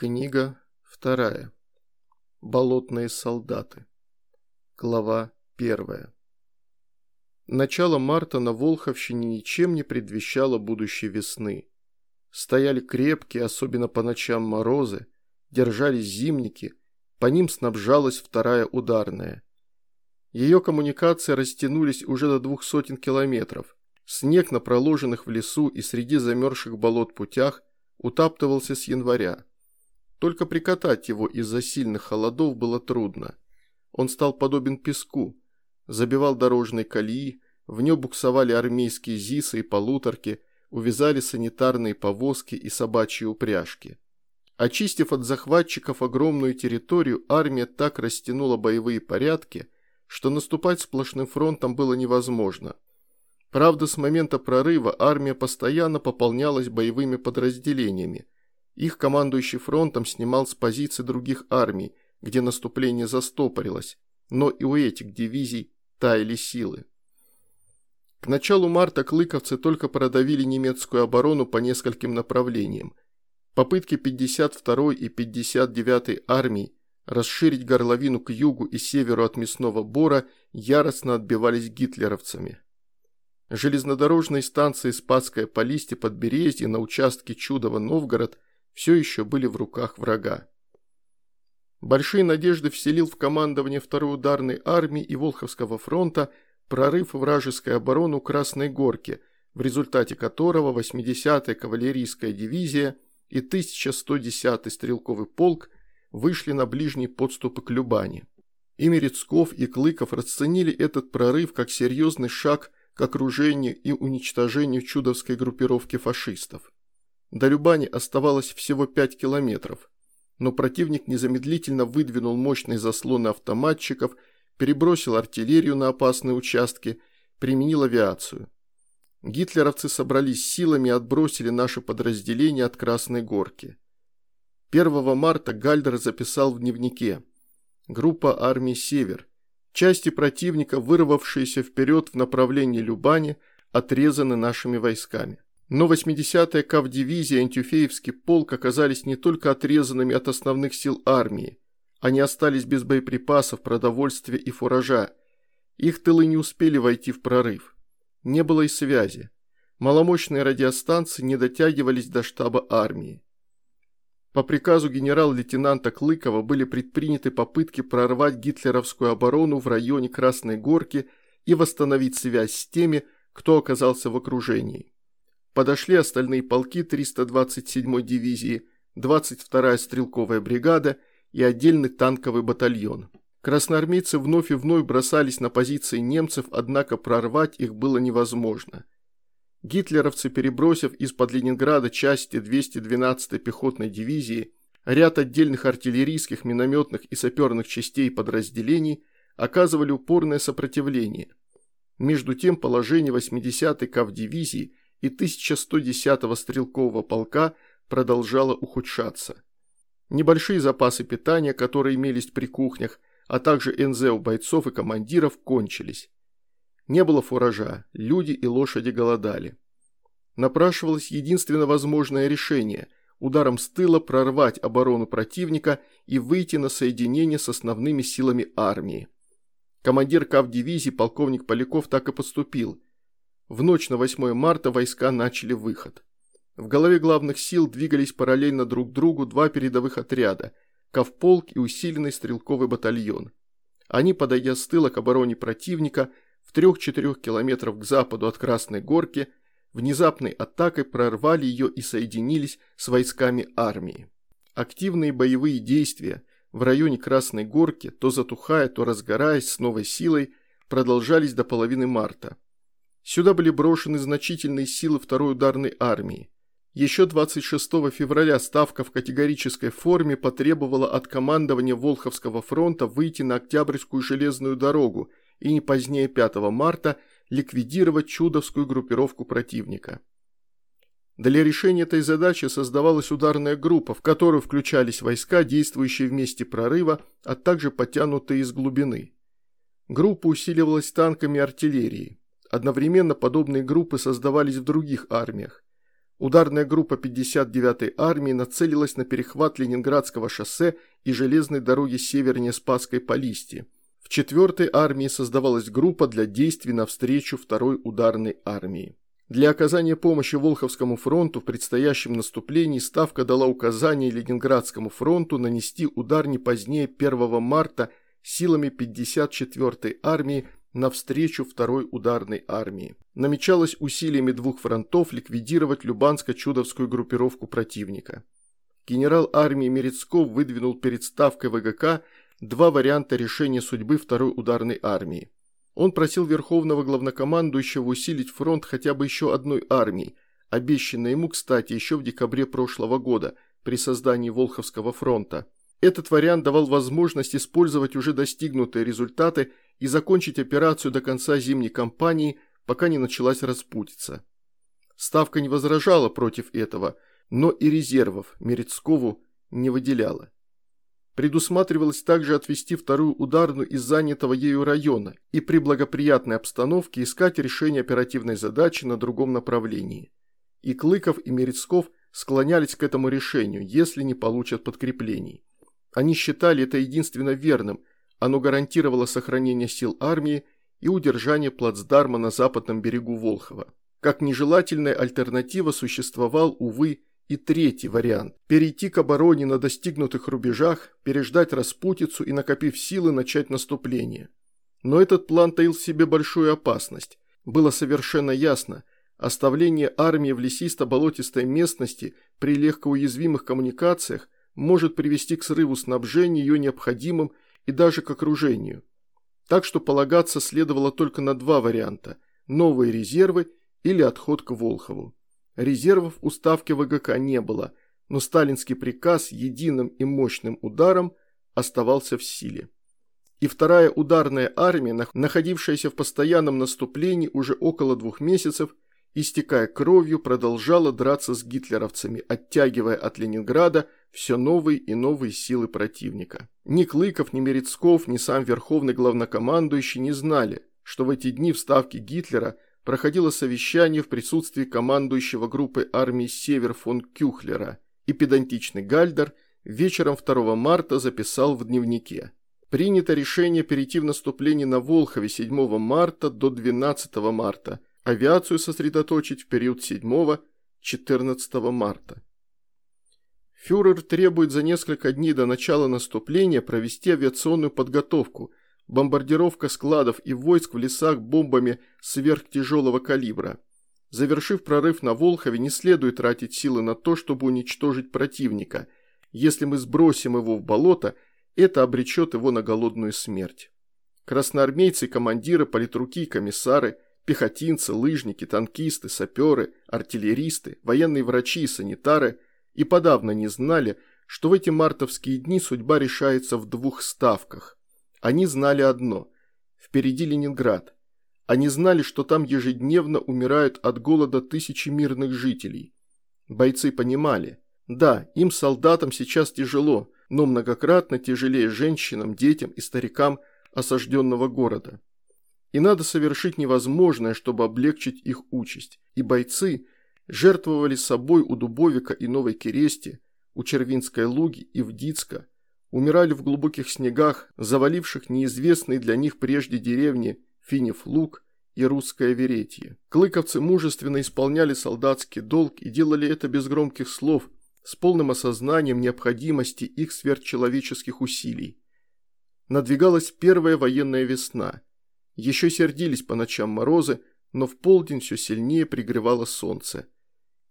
Книга вторая. Болотные солдаты. Глава первая. Начало марта на Волховщине ничем не предвещало будущей весны. Стояли крепкие, особенно по ночам морозы, держались зимники, по ним снабжалась вторая ударная. Ее коммуникации растянулись уже до двух сотен километров. Снег на проложенных в лесу и среди замерзших болот путях утаптывался с января. Только прикатать его из-за сильных холодов было трудно. Он стал подобен песку, забивал дорожные колеи, в нем буксовали армейские ЗИСы и полуторки, увязали санитарные повозки и собачьи упряжки. Очистив от захватчиков огромную территорию, армия так растянула боевые порядки, что наступать сплошным фронтом было невозможно. Правда, с момента прорыва армия постоянно пополнялась боевыми подразделениями – их командующий фронтом снимал с позиций других армий, где наступление застопорилось, но и у этих дивизий таяли силы. К началу марта клыковцы только продавили немецкую оборону по нескольким направлениям. Попытки 52-й и 59-й армий расширить горловину к югу и северу от Мясного Бора яростно отбивались гитлеровцами. Железнодорожные станции Спасское Полисье Подберезье на участке Чудово-Новгород – все еще были в руках врага. Большие надежды вселил в командование второй ударной армии и Волховского фронта прорыв вражеской обороны Красной Горки, в результате которого 80-я кавалерийская дивизия и 1110-й стрелковый полк вышли на ближние подступы к Любани. И Мерецков, и Клыков расценили этот прорыв как серьезный шаг к окружению и уничтожению чудовской группировки фашистов. До Любани оставалось всего 5 километров, но противник незамедлительно выдвинул мощные заслоны автоматчиков, перебросил артиллерию на опасные участки, применил авиацию. Гитлеровцы собрались силами и отбросили наши подразделения от Красной Горки. 1 марта Гальдер записал в дневнике «Группа армии «Север». Части противника, вырвавшиеся вперед в направлении Любани, отрезаны нашими войсками. Но 80-я КАВ-дивизия и Антюфеевский полк оказались не только отрезанными от основных сил армии. Они остались без боеприпасов, продовольствия и фуража. Их тылы не успели войти в прорыв. Не было и связи. Маломощные радиостанции не дотягивались до штаба армии. По приказу генерал-лейтенанта Клыкова были предприняты попытки прорвать гитлеровскую оборону в районе Красной Горки и восстановить связь с теми, кто оказался в окружении. Подошли остальные полки 327-й дивизии, 22-я стрелковая бригада и отдельный танковый батальон. Красноармейцы вновь и вновь бросались на позиции немцев, однако прорвать их было невозможно. Гитлеровцы, перебросив из-под Ленинграда части 212-й пехотной дивизии, ряд отдельных артиллерийских, минометных и саперных частей подразделений, оказывали упорное сопротивление. Между тем положение 80-й КАВ-дивизии и 1110-го стрелкового полка продолжало ухудшаться. Небольшие запасы питания, которые имелись при кухнях, а также НЗ у бойцов и командиров, кончились. Не было фуража, люди и лошади голодали. Напрашивалось единственно возможное решение – ударом с тыла прорвать оборону противника и выйти на соединение с основными силами армии. Командир КАВ-дивизии полковник Поляков так и поступил – в ночь на 8 марта войска начали выход. В голове главных сил двигались параллельно друг другу два передовых отряда – Ковполк и усиленный стрелковый батальон. Они, подойдя с тыла к обороне противника, в 3-4 километрах к западу от Красной Горки, внезапной атакой прорвали ее и соединились с войсками армии. Активные боевые действия в районе Красной Горки, то затухая, то разгораясь с новой силой, продолжались до половины марта. Сюда были брошены значительные силы второй ударной армии. Еще 26 февраля Ставка в категорической форме потребовала от командования Волховского фронта выйти на Октябрьскую железную дорогу и не позднее 5 марта ликвидировать чудовскую группировку противника. Для решения этой задачи создавалась ударная группа, в которую включались войска, действующие в месте прорыва, а также потянутые из глубины. Группа усиливалась танками и артиллерией. Одновременно подобные группы создавались в других армиях. Ударная группа 59-й армии нацелилась на перехват Ленинградского шоссе и железной дороги севернее Спасской Полисти. В 4-й армии создавалась группа для действий навстречу 2-й ударной армии. Для оказания помощи Волховскому фронту в предстоящем наступлении Ставка дала указание Ленинградскому фронту нанести удар не позднее 1 марта силами 54-й армии навстречу второй ударной армии. Намечалось усилиями двух фронтов ликвидировать Любанско-Чудовскую группировку противника. Генерал армии Мерецков выдвинул перед ставкой ВГК два варианта решения судьбы второй ударной армии. Он просил Верховного Главнокомандующего усилить фронт хотя бы еще одной армией, обещанной ему, кстати, еще в декабре прошлого года при создании Волховского фронта. Этот вариант давал возможность использовать уже достигнутые результаты и закончить операцию до конца зимней кампании, пока не началась распутица. Ставка не возражала против этого, но и резервов Мерецкову не выделяла. Предусматривалось также отвести вторую ударную из занятого ею района и при благоприятной обстановке искать решение оперативной задачи на другом направлении. И Клыков, и Мерецков склонялись к этому решению, если не получат подкреплений. Они считали это единственно верным, оно гарантировало сохранение сил армии и удержание плацдарма на западном берегу Волхова. Как нежелательная альтернатива существовал, увы, и третий вариант – перейти к обороне на достигнутых рубежах, переждать распутицу и, накопив силы, начать наступление. Но этот план таил в себе большую опасность. Было совершенно ясно – оставление армии в лесисто-болотистой местности при легкоуязвимых коммуникациях может привести к срыву снабжения ее необходимым и даже к окружению. Так что полагаться следовало только на два варианта – новые резервы или отход к Волхову. Резервов у Ставки ВГК не было, но сталинский приказ единым и мощным ударом оставался в силе. И вторая ударная армия, находившаяся в постоянном наступлении уже около двух месяцев, истекая кровью, продолжала драться с гитлеровцами, оттягивая от Ленинграда все новые и новые силы противника. Ни Клыков, ни Мерецков, ни сам верховный главнокомандующий не знали, что в эти дни в ставке Гитлера проходило совещание в присутствии командующего группы армии «Север» фон Кюхлера, и педантичный Гальдер вечером 2 марта записал в дневнике. Принято решение перейти в наступление на Волхове 7 марта до 12 марта – авиацию сосредоточить в период 7-14 марта. Фюрер требует за несколько дней до начала наступления провести авиационную подготовку, бомбардировка складов и войск в лесах бомбами сверхтяжелого калибра. Завершив прорыв на Волхове, не следует тратить силы на то, чтобы уничтожить противника. Если мы сбросим его в болото, это обречет его на голодную смерть. Красноармейцы, командиры, политруки, комиссары – Пехотинцы, лыжники, танкисты, саперы, артиллеристы, военные врачи и санитары и подавно не знали, что в эти мартовские дни судьба решается в двух ставках. Они знали одно – впереди Ленинград. Они знали, что там ежедневно умирают от голода тысячи мирных жителей. Бойцы понимали – да, им, солдатам, сейчас тяжело, но многократно тяжелее женщинам, детям и старикам осажденного города. И надо совершить невозможное, чтобы облегчить их участь. И бойцы жертвовали собой у Дубовика и Новой Керести, у Червинской Луги и в Дицко, умирали в глубоких снегах, заваливших неизвестные для них прежде деревни Финев Луг и Русское Веретье. Клыковцы мужественно исполняли солдатский долг и делали это без громких слов, с полным осознанием необходимости их сверхчеловеческих усилий. Надвигалась первая военная весна – еще сердились по ночам морозы, но в полдень все сильнее пригревало солнце.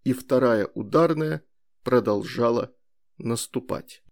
И вторая ударная продолжала наступать.